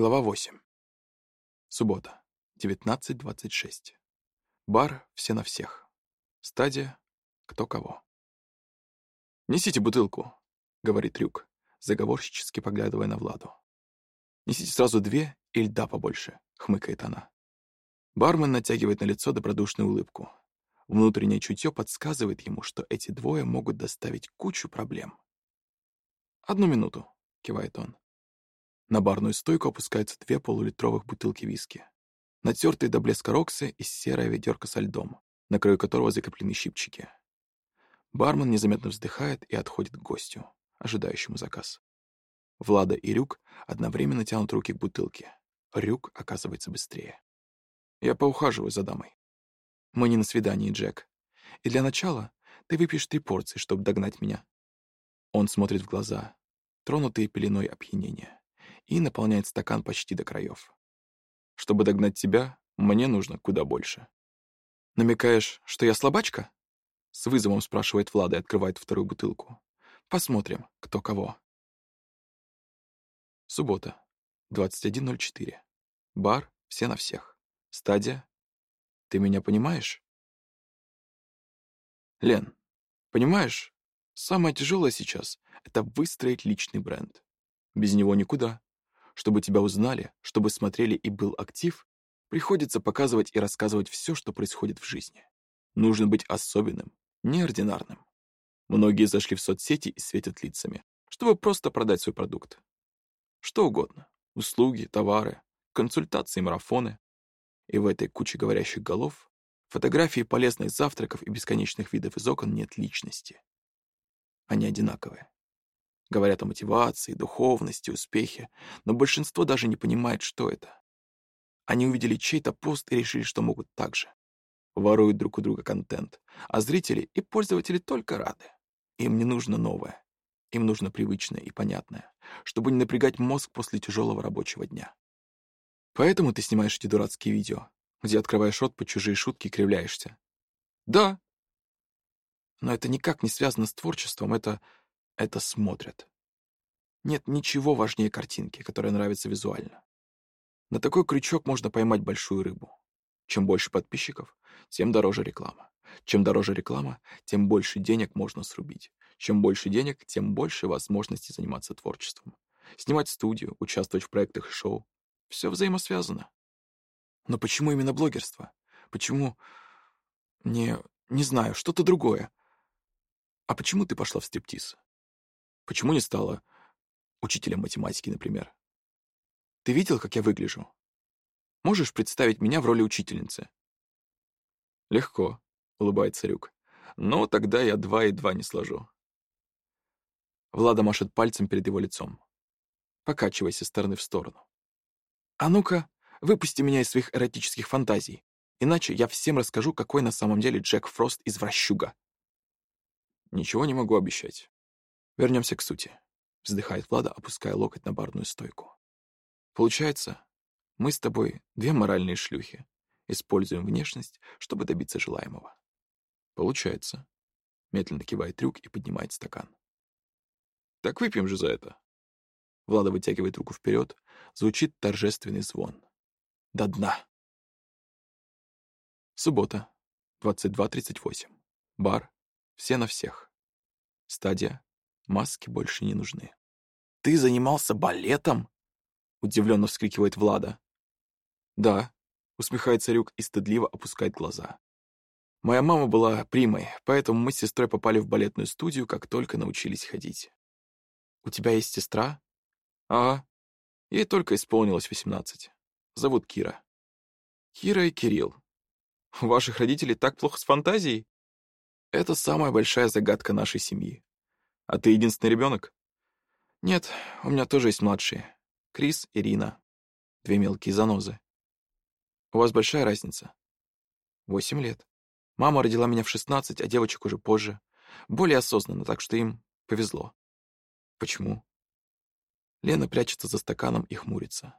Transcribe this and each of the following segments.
Глава 8. Суббота. 19.26. Бар «Все на всех». Стадия «Кто кого». «Несите бутылку», — говорит Рюк, заговорщически поглядывая на Владу. «Несите сразу две и льда побольше», — хмыкает она. Бармен натягивает на лицо добродушную улыбку. Внутреннее чутье подсказывает ему, что эти двое могут доставить кучу проблем. «Одну минуту», — кивает он. На барную стойку опускаются две полулитровых бутылки виски. Натертые до блеска роксы и серая ведерко со льдом, на краю которого закреплены щипчики. Бармен незаметно вздыхает и отходит к гостю, ожидающему заказ. Влада и Рюк одновременно тянут руки к бутылке. Рюк оказывается быстрее. Я поухаживаю за дамой. Мы не на свидании, Джек. И для начала ты выпьешь три порции, чтобы догнать меня. Он смотрит в глаза, тронутые пеленой опьянения и наполняет стакан почти до краев. Чтобы догнать тебя, мне нужно куда больше. «Намекаешь, что я слабачка?» С вызовом спрашивает Влада и открывает вторую бутылку. «Посмотрим, кто кого». Суббота, 21.04. Бар «Все на всех». Стадия «Ты меня понимаешь?» Лен, понимаешь, самое тяжелое сейчас — это выстроить личный бренд. Без него никуда. Чтобы тебя узнали, чтобы смотрели и был актив, приходится показывать и рассказывать все, что происходит в жизни. Нужно быть особенным, неординарным. Многие зашли в соцсети и светят лицами, чтобы просто продать свой продукт. Что угодно. Услуги, товары, консультации, марафоны. И в этой куче говорящих голов, фотографии полезных завтраков и бесконечных видов из окон нет личности. Они одинаковые. Говорят о мотивации, духовности, успехе, но большинство даже не понимает, что это. Они увидели чей-то пост и решили, что могут так же. Воруют друг у друга контент, а зрители и пользователи только рады. Им не нужно новое. Им нужно привычное и понятное, чтобы не напрягать мозг после тяжелого рабочего дня. Поэтому ты снимаешь эти дурацкие видео, где открываешь рот по чужие шутки и кривляешься. Да. Но это никак не связано с творчеством, это это смотрят. Нет ничего важнее картинки, которая нравится визуально. На такой крючок можно поймать большую рыбу. Чем больше подписчиков, тем дороже реклама. Чем дороже реклама, тем больше денег можно срубить. Чем больше денег, тем больше возможностей заниматься творчеством. Снимать студию, участвовать в проектах и шоу. Все взаимосвязано. Но почему именно блогерство? Почему... Не... не знаю, что-то другое. А почему ты пошла в стриптиз? Почему не стала учителем математики, например? Ты видел, как я выгляжу? Можешь представить меня в роли учительницы? Легко, улыбается Рюк. Но тогда я два и два не сложу. Влада машет пальцем перед его лицом. Покачивайся стороны в сторону. А ну-ка, выпусти меня из своих эротических фантазий, иначе я всем расскажу, какой на самом деле Джек Фрост извращуга. Ничего не могу обещать. Вернемся к сути. Вздыхает Влада, опуская локоть на барную стойку. Получается, мы с тобой две моральные шлюхи. Используем внешность, чтобы добиться желаемого. Получается. Медленно кивает трюк и поднимает стакан. Так выпьем же за это. Влада вытягивает руку вперед, звучит торжественный звон. До дна. Суббота, 22.38. Бар. Все на всех. Стадия Маски больше не нужны. «Ты занимался балетом?» — удивленно вскрикивает Влада. «Да», — усмехается Рюк и стыдливо опускает глаза. «Моя мама была примой, поэтому мы с сестрой попали в балетную студию, как только научились ходить». «У тебя есть сестра?» «Ага. Ей только исполнилось восемнадцать. Зовут Кира». «Кира и Кирилл. Ваших родителей так плохо с фантазией?» «Это самая большая загадка нашей семьи. А ты единственный ребенок? Нет, у меня тоже есть младшие. Крис и Рина. Две мелкие занозы. У вас большая разница? Восемь лет. Мама родила меня в шестнадцать, а девочек уже позже. Более осознанно, так что им повезло. Почему? Лена прячется за стаканом и хмурится.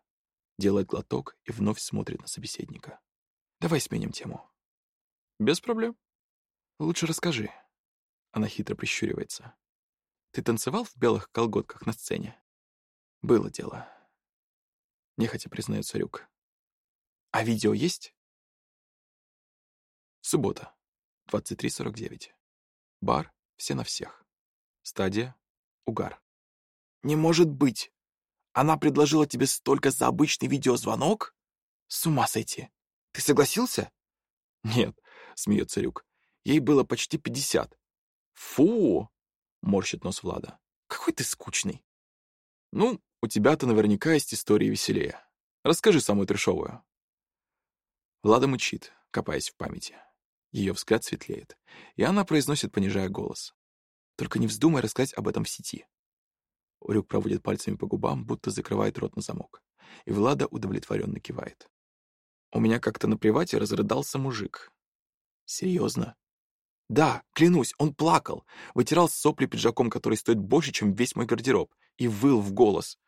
Делает глоток и вновь смотрит на собеседника. Давай сменим тему. Без проблем. Лучше расскажи. Она хитро прищуривается. Ты танцевал в белых колготках на сцене? Было дело. Нехотя признается Рюк. А видео есть? Суббота, 23.49. Бар «Все на всех». Стадия «Угар». «Не может быть! Она предложила тебе столько за обычный видеозвонок? С ума сойти! Ты согласился?» «Нет», — смеется Рюк. «Ей было почти пятьдесят». «Фу!» — морщит нос Влада. «Какой ты скучный!» «Ну, у тебя-то наверняка есть истории веселее. Расскажи самую трешовую». Влада мучит, копаясь в памяти. Ее взгляд светлеет, и она произносит, понижая голос. «Только не вздумай рассказать об этом в сети». Урюк проводит пальцами по губам, будто закрывает рот на замок. И Влада удовлетворенно кивает. «У меня как-то на привате разрыдался мужик». «Серьезно?» «Да, клянусь, он плакал, вытирал сопли пиджаком, который стоит больше, чем весь мой гардероб, и выл в голос».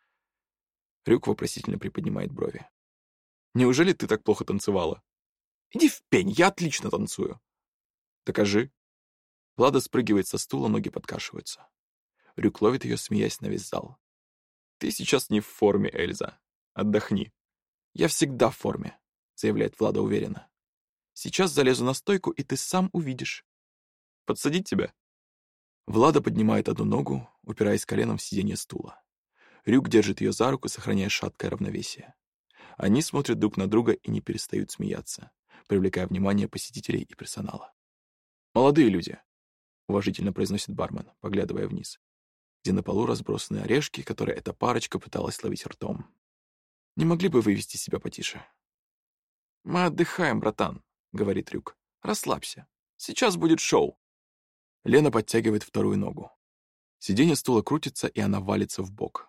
Рюк вопросительно приподнимает брови. «Неужели ты так плохо танцевала?» Иди в пень, я отлично танцую. Докажи. Влада спрыгивает со стула, ноги подкашиваются. Рюк ловит ее, смеясь на весь зал. Ты сейчас не в форме, Эльза. Отдохни. Я всегда в форме, заявляет Влада уверенно. Сейчас залезу на стойку, и ты сам увидишь. Подсадить тебя? Влада поднимает одну ногу, упираясь коленом в сиденье стула. Рюк держит ее за руку, сохраняя шаткое равновесие. Они смотрят друг на друга и не перестают смеяться привлекая внимание посетителей и персонала. «Молодые люди», — уважительно произносит бармен, поглядывая вниз, где на полу разбросаны орешки, которые эта парочка пыталась ловить ртом. «Не могли бы вы вести себя потише?» «Мы отдыхаем, братан», — говорит Рюк. «Расслабься. Сейчас будет шоу». Лена подтягивает вторую ногу. Сиденье стула крутится, и она валится в бок.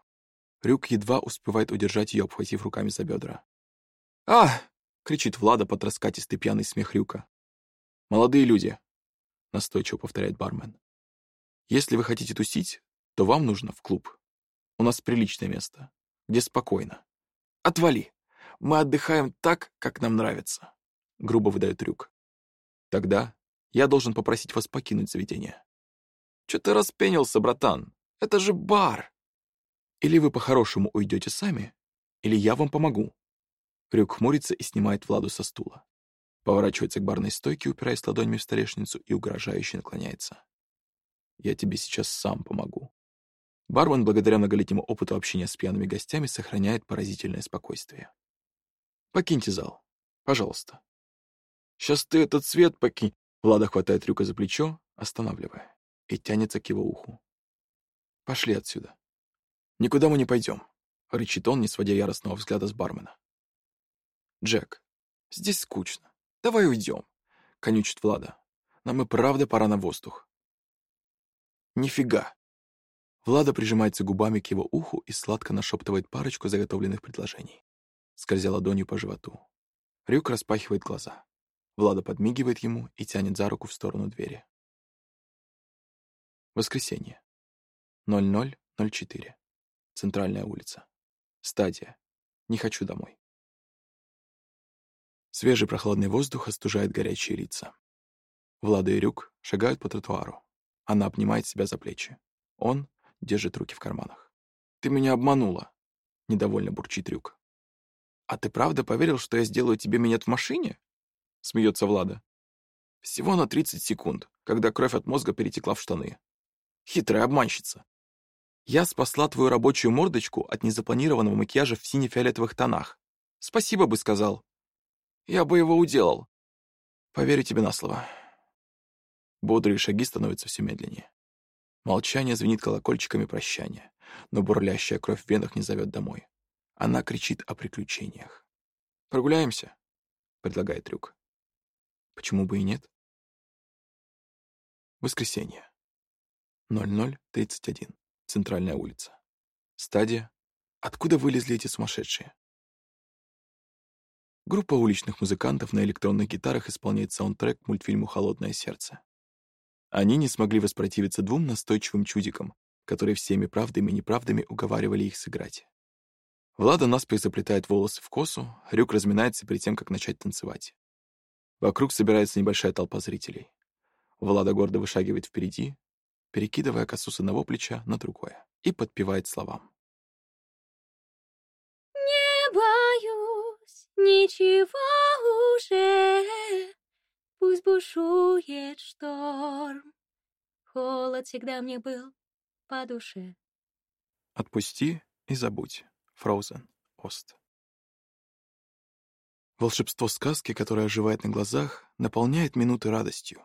Рюк едва успевает удержать ее, обхватив руками за бедра. «А!» кричит Влада под раскатистый пьяный смех Рюка. «Молодые люди», — настойчиво повторяет бармен. «Если вы хотите тусить, то вам нужно в клуб. У нас приличное место, где спокойно. Отвали! Мы отдыхаем так, как нам нравится», — грубо выдает Рюк. «Тогда я должен попросить вас покинуть заведение». «Чё ты распенился, братан? Это же бар!» «Или вы по-хорошему уйдете сами, или я вам помогу», Рюк хмурится и снимает Владу со стула. Поворачивается к барной стойке, упираясь ладонями в столешницу и угрожающе наклоняется. «Я тебе сейчас сам помогу». Бармен, благодаря многолетнему опыту общения с пьяными гостями, сохраняет поразительное спокойствие. «Покиньте зал. Пожалуйста». «Сейчас ты этот цвет покинь!» Влада хватает Рюка за плечо, останавливая, и тянется к его уху. «Пошли отсюда». «Никуда мы не пойдем», — рычит он, не сводя яростного взгляда с бармена. «Джек, здесь скучно. Давай уйдем», — конючит Влада. «Нам и правда пора на воздух». «Нифига!» Влада прижимается губами к его уху и сладко нашептывает парочку заготовленных предложений, скользя ладонью по животу. Рюк распахивает глаза. Влада подмигивает ему и тянет за руку в сторону двери. Воскресенье. 0004. Центральная улица. Стадия. Не хочу домой. Свежий прохладный воздух остужает горячие лица. Влада и Рюк шагают по тротуару. Она обнимает себя за плечи. Он держит руки в карманах. «Ты меня обманула!» — недовольно бурчит Рюк. «А ты правда поверил, что я сделаю тебе минет в машине?» — смеется Влада. «Всего на 30 секунд, когда кровь от мозга перетекла в штаны. Хитрая обманщица. Я спасла твою рабочую мордочку от незапланированного макияжа в сине-фиолетовых тонах. Спасибо бы сказал. Я бы его уделал. Поверю тебе на слово. Бодрые шаги становятся все медленнее. Молчание звенит колокольчиками прощания, но бурлящая кровь в венах не зовет домой. Она кричит о приключениях. «Прогуляемся?» — предлагает Трюк. «Почему бы и нет?» Воскресенье. 00.31. Центральная улица. Стадия. Откуда вылезли эти сумасшедшие? Группа уличных музыкантов на электронных гитарах исполняет саундтрек к мультфильму «Холодное сердце». Они не смогли воспротивиться двум настойчивым чудикам, которые всеми правдами и неправдами уговаривали их сыграть. Влада наспех заплетает волосы в косу, Рюк разминается перед тем, как начать танцевать. Вокруг собирается небольшая толпа зрителей. Влада гордо вышагивает впереди, перекидывая косу с одного плеча на другое, и подпевает словам. «Не боюсь ничего уже, пусть бушует шторм, холод всегда мне был по душе». «Отпусти и забудь» Фроузен, Ост. Волшебство сказки, которое оживает на глазах, наполняет минуты радостью.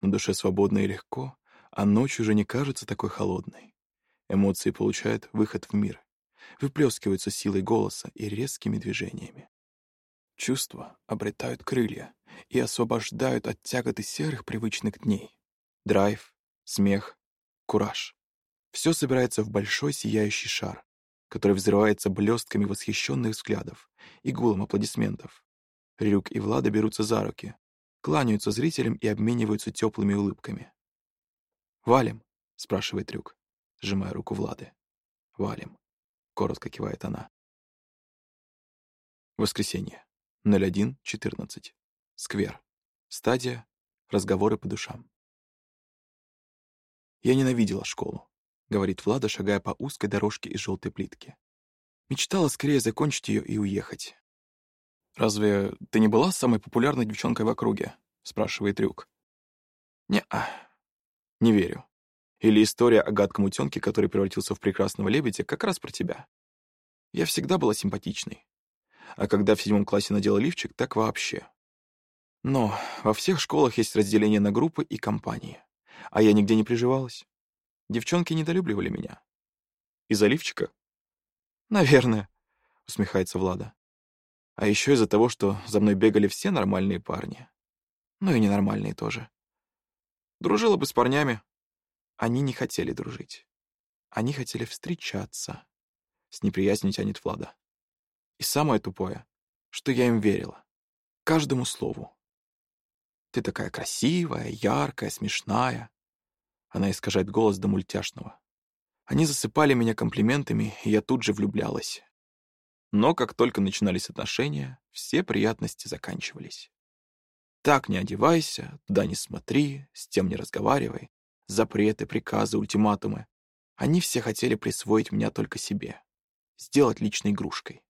На душе свободно и легко, а ночь уже не кажется такой холодной. Эмоции получают выход в мир, выплескиваются силой голоса и резкими движениями. Чувства обретают крылья и освобождают от тяготы серых привычных дней. Драйв, смех, кураж. Все собирается в большой сияющий шар, который взрывается блестками восхищенных взглядов и гулом аплодисментов. Рюк и Влада берутся за руки, кланяются зрителям и обмениваются теплыми улыбками. «Валим?» — спрашивает Рюк, сжимая руку Влады. «Валим», — коротко кивает она. Воскресенье. 01.14. Сквер. Стадия. Разговоры по душам. «Я ненавидела школу», — говорит Влада, шагая по узкой дорожке из желтой плитки. Мечтала скорее закончить ее и уехать. «Разве ты не была самой популярной девчонкой в округе?» — спрашивает Рюк. «Не-а, не верю. Или история о гадком утенке, который превратился в прекрасного лебедя, как раз про тебя. Я всегда была симпатичной. А когда в седьмом классе надела лифчик, так вообще. Но во всех школах есть разделение на группы и компании. А я нигде не приживалась. Девчонки недолюбливали меня. Из-за лифчика? Наверное, усмехается Влада. А еще из-за того, что за мной бегали все нормальные парни. Ну и ненормальные тоже. Дружила бы с парнями. Они не хотели дружить. Они хотели встречаться. С неприязнью тянет Влада. И самое тупое, что я им верила. Каждому слову. Ты такая красивая, яркая, смешная. Она искажает голос до мультяшного. Они засыпали меня комплиментами, и я тут же влюблялась. Но как только начинались отношения, все приятности заканчивались. Так не одевайся, туда не смотри, с тем не разговаривай. Запреты, приказы, ультиматумы. Они все хотели присвоить меня только себе. Сделать личной игрушкой.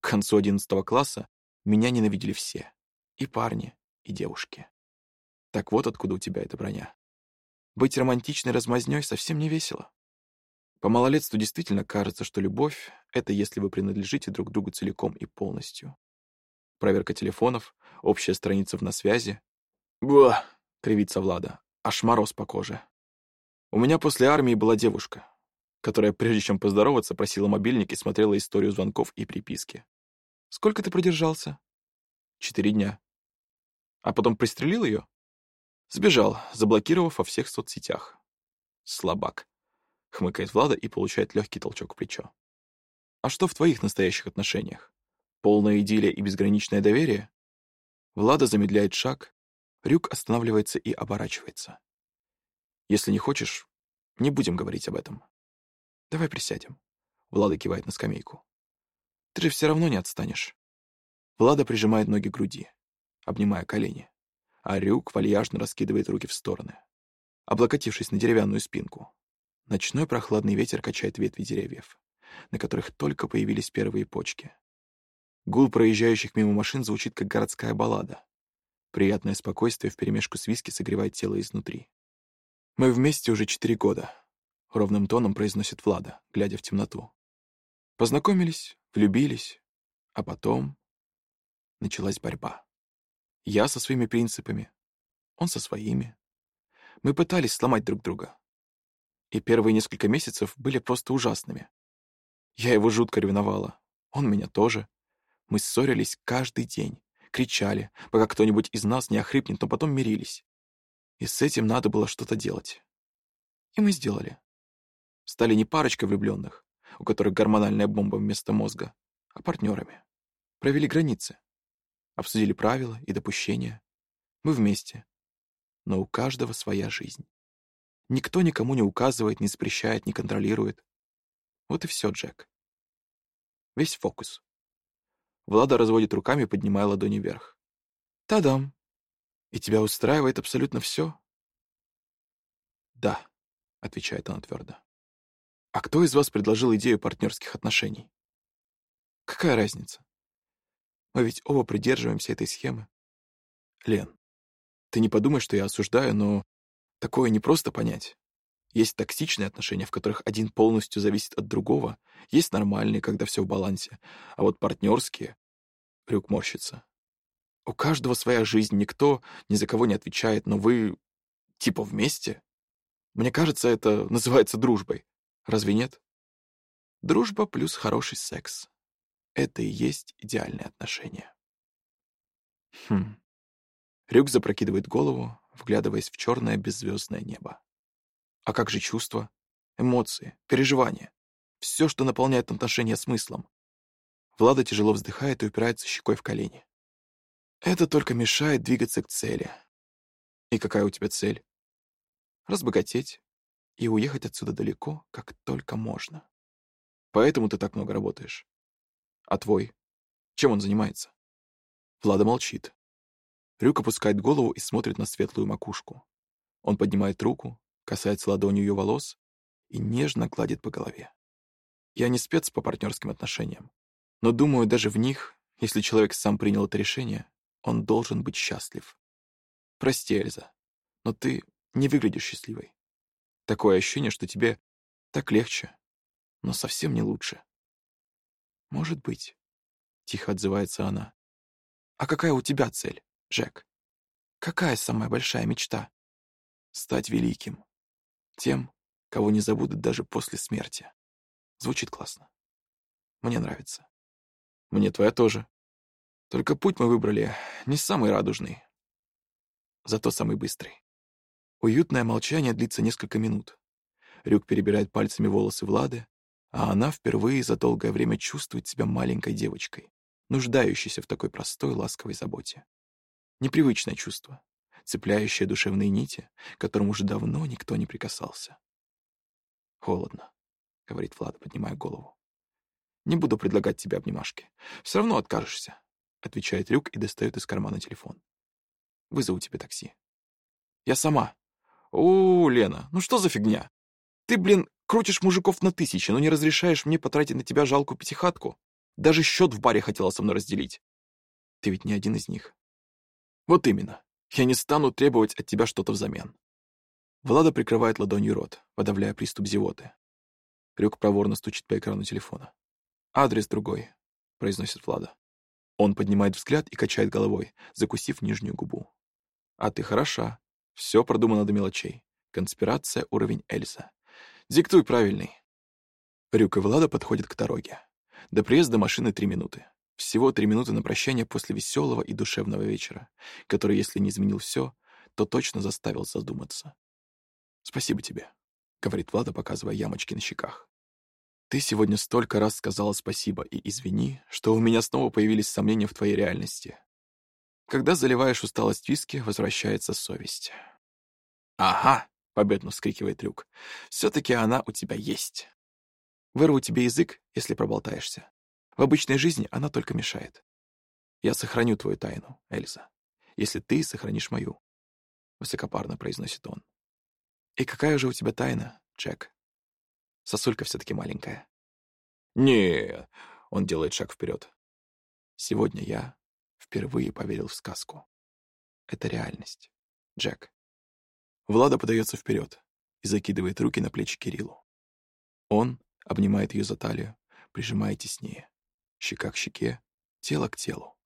К концу одиннадцатого класса меня ненавидели все. И парни, и девушки. Так вот откуда у тебя эта броня. Быть романтичной размазнёй совсем не весело. По малолетству действительно кажется, что любовь — это если вы принадлежите друг другу целиком и полностью. Проверка телефонов, общая страница в на связи. «Буа!» — кривится Влада. Аж мороз по коже. У меня после армии была девушка, которая, прежде чем поздороваться, просила мобильник и смотрела историю звонков и приписки. «Сколько ты продержался?» «Четыре дня». «А потом пристрелил ее?» Сбежал, заблокировав во всех соцсетях. Слабак. Хмыкает Влада и получает легкий толчок в плечо. А что в твоих настоящих отношениях? Полная идиллия и безграничное доверие? Влада замедляет шаг, Рюк останавливается и оборачивается. Если не хочешь, не будем говорить об этом. Давай присядем. Влада кивает на скамейку. Ты же все равно не отстанешь. Влада прижимает ноги к груди, обнимая колени а Рюк вальяжно раскидывает руки в стороны, облокотившись на деревянную спинку. Ночной прохладный ветер качает ветви деревьев, на которых только появились первые почки. Гул проезжающих мимо машин звучит, как городская баллада. Приятное спокойствие вперемешку с виски согревает тело изнутри. «Мы вместе уже четыре года», — ровным тоном произносит Влада, глядя в темноту. Познакомились, влюбились, а потом началась борьба. Я со своими принципами, он со своими. Мы пытались сломать друг друга. И первые несколько месяцев были просто ужасными. Я его жутко ревновала, он меня тоже. Мы ссорились каждый день, кричали, пока кто-нибудь из нас не охрипнет, но потом мирились. И с этим надо было что-то делать. И мы сделали. Стали не парочкой влюбленных, у которых гормональная бомба вместо мозга, а партнерами. Провели границы обсудили правила и допущения. Мы вместе, но у каждого своя жизнь. Никто никому не указывает, не запрещает, не контролирует. Вот и все, Джек. Весь фокус. Влада разводит руками, поднимая ладони вверх. Та-дам! И тебя устраивает абсолютно все? Да, отвечает она твердо. А кто из вас предложил идею партнерских отношений? Какая разница? Мы ведь оба придерживаемся этой схемы. Лен, Ты не подумай, что я осуждаю, но такое не просто понять. Есть токсичные отношения, в которых один полностью зависит от другого. Есть нормальные, когда все в балансе. А вот партнерские... Рюк морщится. У каждого своя жизнь, никто ни за кого не отвечает, но вы типа вместе. Мне кажется, это называется дружбой. Разве нет? Дружба плюс хороший секс. Это и есть идеальные отношения. Хм. Рюк запрокидывает голову, вглядываясь в черное беззвездное небо. А как же чувства, эмоции, переживания? Все, что наполняет отношения смыслом. Влада тяжело вздыхает и упирается щекой в колени. Это только мешает двигаться к цели. И какая у тебя цель? Разбогатеть и уехать отсюда далеко, как только можно. Поэтому ты так много работаешь. А твой? Чем он занимается? Влада молчит. Рюк опускает голову и смотрит на светлую макушку. Он поднимает руку, касается ладонью ее волос и нежно гладит по голове. Я не спец по партнерским отношениям, но думаю, даже в них, если человек сам принял это решение, он должен быть счастлив. Прости, Эльза, но ты не выглядишь счастливой. Такое ощущение, что тебе так легче, но совсем не лучше. Может быть, — тихо отзывается она. А какая у тебя цель, Джек? Какая самая большая мечта? Стать великим. Тем, кого не забудут даже после смерти. Звучит классно. Мне нравится. Мне твоя тоже. Только путь мы выбрали не самый радужный, зато самый быстрый. Уютное молчание длится несколько минут. Рюк перебирает пальцами волосы Влады, а она впервые за долгое время чувствует себя маленькой девочкой, нуждающейся в такой простой ласковой заботе. Непривычное чувство, цепляющее душевные нити, к которым уже давно никто не прикасался. «Холодно», — говорит Влада, поднимая голову. «Не буду предлагать тебе обнимашки. Все равно откажешься», — отвечает Рюк и достает из кармана телефон. «Вызову тебе такси». «Я сама». «О, Лена, ну что за фигня? Ты, блин, крутишь мужиков на тысячи, но не разрешаешь мне потратить на тебя жалкую пятихатку? Даже счет в баре хотела со мной разделить. Ты ведь не один из них. Вот именно. Я не стану требовать от тебя что-то взамен. Влада прикрывает ладонью рот, подавляя приступ зевоты. Рюк проворно стучит по экрану телефона. «Адрес другой», — произносит Влада. Он поднимает взгляд и качает головой, закусив нижнюю губу. «А ты хороша. Все продумано до мелочей. Конспирация уровень Эльза. Диктуй правильный». Рюк и Влада подходят к дороге. До приезда машины три минуты. Всего три минуты на прощание после веселого и душевного вечера, который, если не изменил все, то точно заставил задуматься. «Спасибо тебе», — говорит Влада, показывая ямочки на щеках. «Ты сегодня столько раз сказала спасибо и извини, что у меня снова появились сомнения в твоей реальности. Когда заливаешь усталость виски, возвращается совесть». «Ага!» — победно вскрикивает Рюк. «Все-таки она у тебя есть. Вырву тебе язык, если проболтаешься. В обычной жизни она только мешает. Я сохраню твою тайну, Эльза, если ты сохранишь мою, — высокопарно произносит он. И какая же у тебя тайна, Джек? Сосулька все-таки маленькая. не он делает шаг вперед. Сегодня я впервые поверил в сказку. Это реальность, Джек. Влада подается вперед и закидывает руки на плечи Кириллу. Он обнимает ее за талию, прижимая теснее щека к щеке, тело к телу.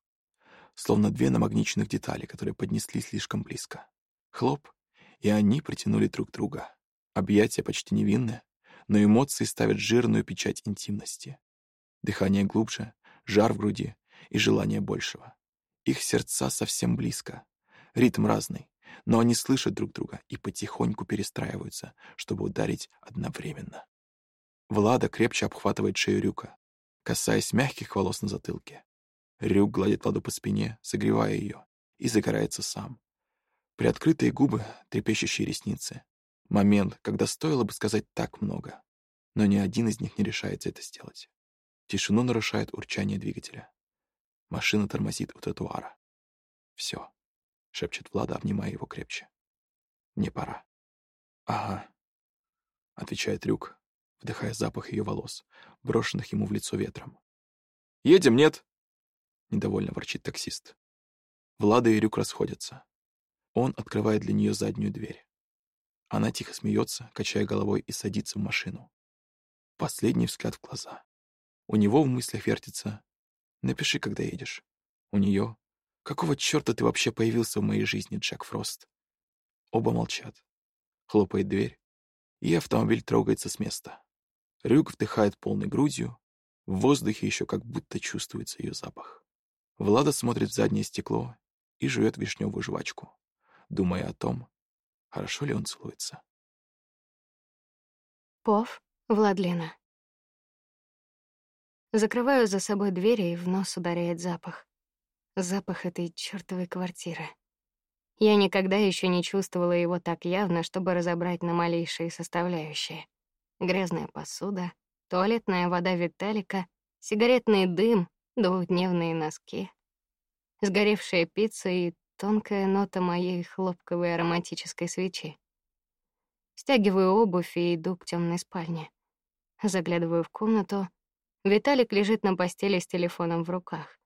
Словно две намагниченных детали, которые поднесли слишком близко. Хлоп, и они притянули друг друга. Объятия почти невинные, но эмоции ставят жирную печать интимности. Дыхание глубже, жар в груди и желание большего. Их сердца совсем близко. Ритм разный, но они слышат друг друга и потихоньку перестраиваются, чтобы ударить одновременно. Влада крепче обхватывает шею Рюка, касаясь мягких волос на затылке. Рюк гладит Ладу по спине, согревая ее, и загорается сам. Приоткрытые губы, трепещущие ресницы. Момент, когда стоило бы сказать так много, но ни один из них не решается это сделать. Тишину нарушает урчание двигателя. Машина тормозит у тротуара. «Все», — шепчет Влада, обнимая его крепче. «Мне пора». «Ага», — отвечает Рюк, вдыхая запах ее волос, брошенных ему в лицо ветром. «Едем, нет?» — недовольно ворчит таксист. Влада и Рюк расходятся. Он открывает для нее заднюю дверь. Она тихо смеется, качая головой и садится в машину. Последний взгляд в глаза. У него в мыслях вертится «Напиши, когда едешь». У нее «Какого черта ты вообще появился в моей жизни, Джек Фрост?» Оба молчат. Хлопает дверь, и автомобиль трогается с места. Рюк вдыхает полной грудью, в воздухе еще как будто чувствуется ее запах. Влада смотрит в заднее стекло и жует вишневую жвачку, думая о том, хорошо ли он целуется. Пов, Владлена. Закрываю за собой двери, и в нос ударяет запах. Запах этой чёртовой квартиры. Я никогда еще не чувствовала его так явно, чтобы разобрать на малейшие составляющие. Грязная посуда, туалетная вода Виталика, сигаретный дым, двухдневные носки, сгоревшая пицца и тонкая нота моей хлопковой ароматической свечи. Стягиваю обувь и иду к темной спальне. Заглядываю в комнату. Виталик лежит на постели с телефоном в руках.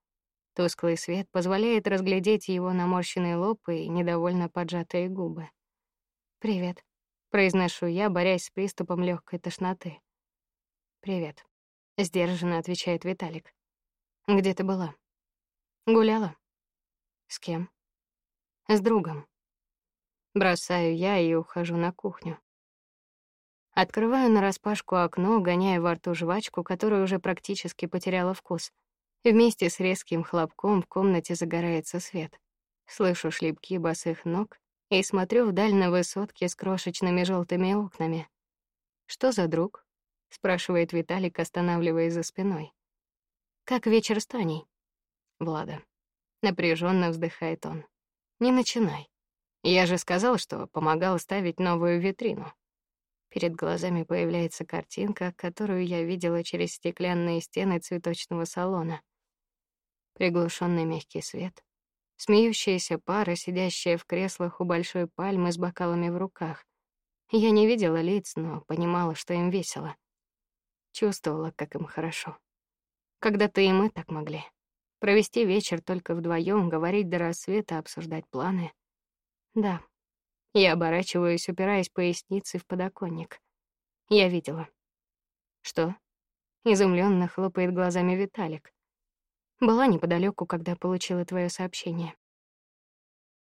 Тусклый свет позволяет разглядеть его наморщенные лоб и недовольно поджатые губы. «Привет», — произношу я, борясь с приступом легкой тошноты. «Привет», — сдержанно отвечает Виталик. «Где ты была?» «Гуляла». «С кем?» «С другом». Бросаю я и ухожу на кухню. Открываю нараспашку окно, гоняя во рту жвачку, которая уже практически потеряла вкус. Вместе с резким хлопком в комнате загорается свет. Слышу шлепки босых ног и смотрю вдаль на высотки с крошечными желтыми окнами. «Что за друг?» — спрашивает Виталик, останавливаясь за спиной. «Как вечер с Таней?» «Влада». Напряженно вздыхает он. «Не начинай. Я же сказал, что помогал ставить новую витрину». Перед глазами появляется картинка, которую я видела через стеклянные стены цветочного салона приглушенный мягкий свет, смеющаяся пара, сидящая в креслах у большой пальмы с бокалами в руках. Я не видела лиц, но понимала, что им весело. Чувствовала, как им хорошо. Когда-то и мы так могли. Провести вечер только вдвоем, говорить до рассвета, обсуждать планы. Да. Я оборачиваюсь, упираясь поясницей в подоконник. Я видела. Что? Изумленно хлопает глазами Виталик. Была неподалеку, когда получила твое сообщение.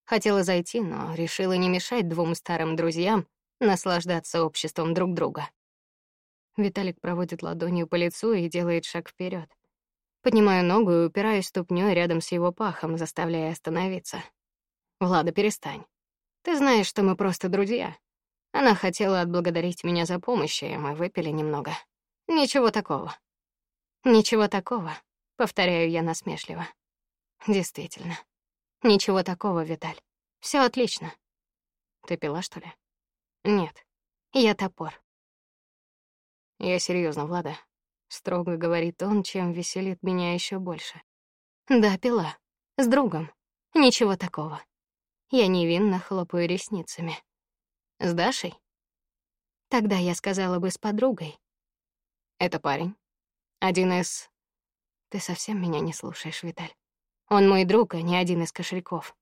Хотела зайти, но решила не мешать двум старым друзьям наслаждаться обществом друг друга. Виталик проводит ладонью по лицу и делает шаг вперед. Поднимаю ногу и упираюсь ступнёй рядом с его пахом, заставляя остановиться. Влада, перестань. Ты знаешь, что мы просто друзья. Она хотела отблагодарить меня за помощь, и мы выпили немного. Ничего такого. Ничего такого. Повторяю я насмешливо. Действительно. Ничего такого, Виталь. Все отлично. Ты пила, что ли? Нет. Я топор. Я серьезно, Влада. Строго говорит он, чем веселит меня еще больше. Да, пила. С другом. Ничего такого. Я невинно хлопаю ресницами. С Дашей? Тогда я сказала бы с подругой. Это парень. Один из ты совсем меня не слушаешь, Виталь. Он мой друг, а не один из кошельков.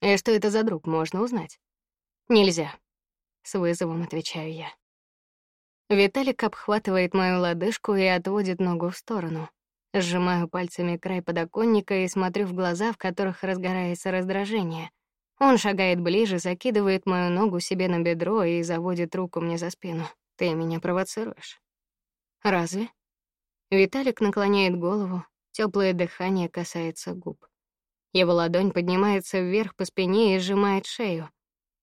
И что это за друг, можно узнать? Нельзя. С вызовом отвечаю я. Виталик обхватывает мою лодыжку и отводит ногу в сторону. Сжимаю пальцами край подоконника и смотрю в глаза, в которых разгорается раздражение. Он шагает ближе, закидывает мою ногу себе на бедро и заводит руку мне за спину. Ты меня провоцируешь. Разве? Виталик наклоняет голову, теплое дыхание касается губ. Его ладонь поднимается вверх по спине и сжимает шею.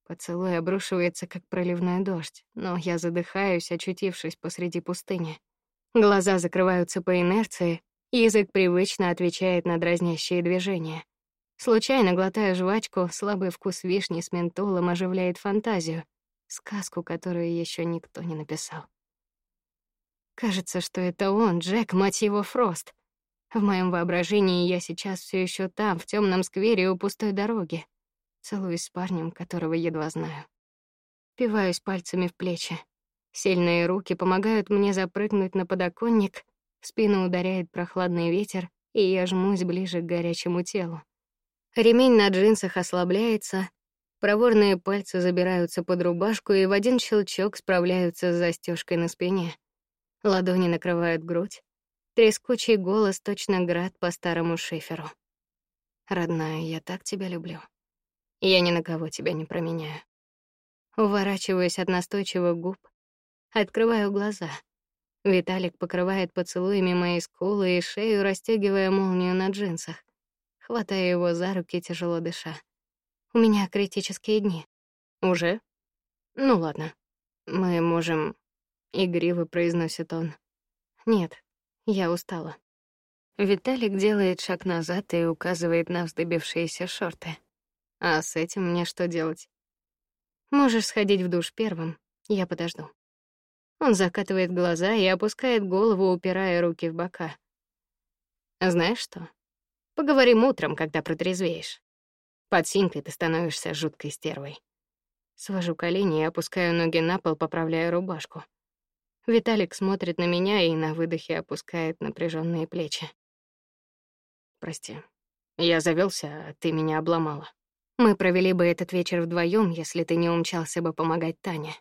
Поцелуй обрушивается, как проливной дождь, но я задыхаюсь, очутившись посреди пустыни. Глаза закрываются по инерции, язык привычно отвечает на дразнящие движения. Случайно глотая жвачку, слабый вкус вишни с ментолом оживляет фантазию, сказку, которую еще никто не написал. Кажется, что это он, Джек, мать его, Фрост. В моем воображении я сейчас все еще там, в темном сквере у пустой дороги, целуюсь с парнем, которого едва знаю. Пиваюсь пальцами в плечи. Сильные руки помогают мне запрыгнуть на подоконник, спину ударяет прохладный ветер, и я жмусь ближе к горячему телу. Ремень на джинсах ослабляется, проворные пальцы забираются под рубашку и в один щелчок справляются с застежкой на спине. Ладони накрывают грудь. Трескучий голос точно град по старому шиферу. Родная, я так тебя люблю. Я ни на кого тебя не променяю. Уворачиваюсь от настойчивых губ, открываю глаза. Виталик покрывает поцелуями мои скулы и шею, расстегивая молнию на джинсах. Хватаю его за руки, тяжело дыша. У меня критические дни. Уже? Ну ладно. Мы можем игриво произносит он. Нет, я устала. Виталик делает шаг назад и указывает на вздыбившиеся шорты. А с этим мне что делать? Можешь сходить в душ первым, я подожду. Он закатывает глаза и опускает голову, упирая руки в бока. Знаешь что? Поговорим утром, когда протрезвеешь. Под синькой ты становишься жуткой стервой. Свожу колени и опускаю ноги на пол, поправляя рубашку. Виталик смотрит на меня и на выдохе опускает напряженные плечи. Прости. Я завелся, а ты меня обломала. Мы провели бы этот вечер вдвоем, если ты не умчался бы помогать Тане.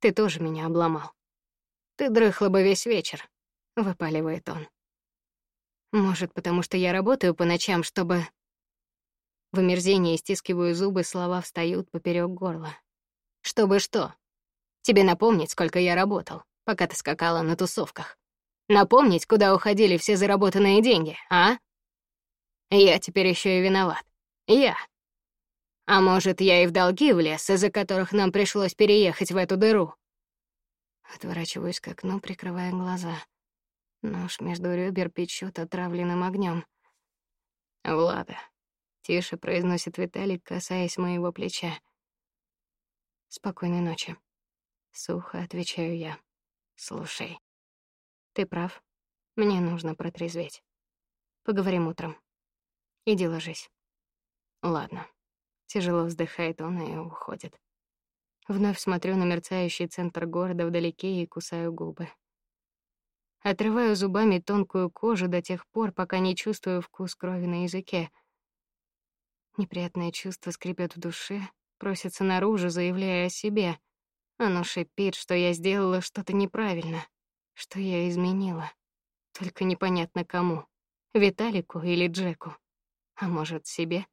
Ты тоже меня обломал. Ты дрыхла бы весь вечер, выпаливает он. Может, потому что я работаю по ночам, чтобы В омерзении стискиваю зубы, слова встают поперек горла. Чтобы что? Тебе напомнить, сколько я работал? Пока ты скакала на тусовках. Напомнить, куда уходили все заработанные деньги, а? Я теперь еще и виноват. Я. А может, я и в долги влез, из-за которых нам пришлось переехать в эту дыру? Отворачиваюсь к окну, прикрывая глаза. Нож между ребер печет отравленным огнем. Влада. Тише произносит Виталик, касаясь моего плеча. Спокойной ночи. Сухо отвечаю я. Слушай, ты прав. Мне нужно протрезветь. Поговорим утром. Иди ложись. Ладно. Тяжело вздыхает он и уходит. Вновь смотрю на мерцающий центр города вдалеке и кусаю губы. Отрываю зубами тонкую кожу до тех пор, пока не чувствую вкус крови на языке. Неприятное чувство скрипит в душе, просится наружу, заявляя о себе — оно шипит, что я сделала что-то неправильно, что я изменила. Только непонятно кому. Виталику или Джеку. А может, себе?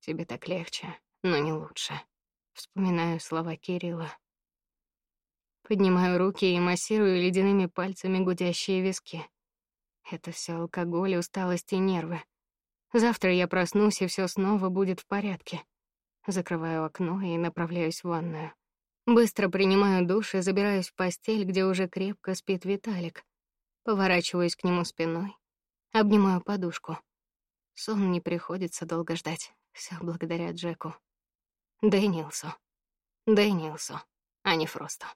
Тебе так легче, но не лучше. Вспоминаю слова Кирилла. Поднимаю руки и массирую ледяными пальцами гудящие виски. Это все алкоголь, усталость и нервы. Завтра я проснусь, и все снова будет в порядке. Закрываю окно и направляюсь в ванную. Быстро принимаю душ и забираюсь в постель, где уже крепко спит Виталик. Поворачиваюсь к нему спиной, обнимаю подушку. Сон не приходится долго ждать. Все благодаря Джеку. Дэнилсу. Дэнилсу, а не Фросту.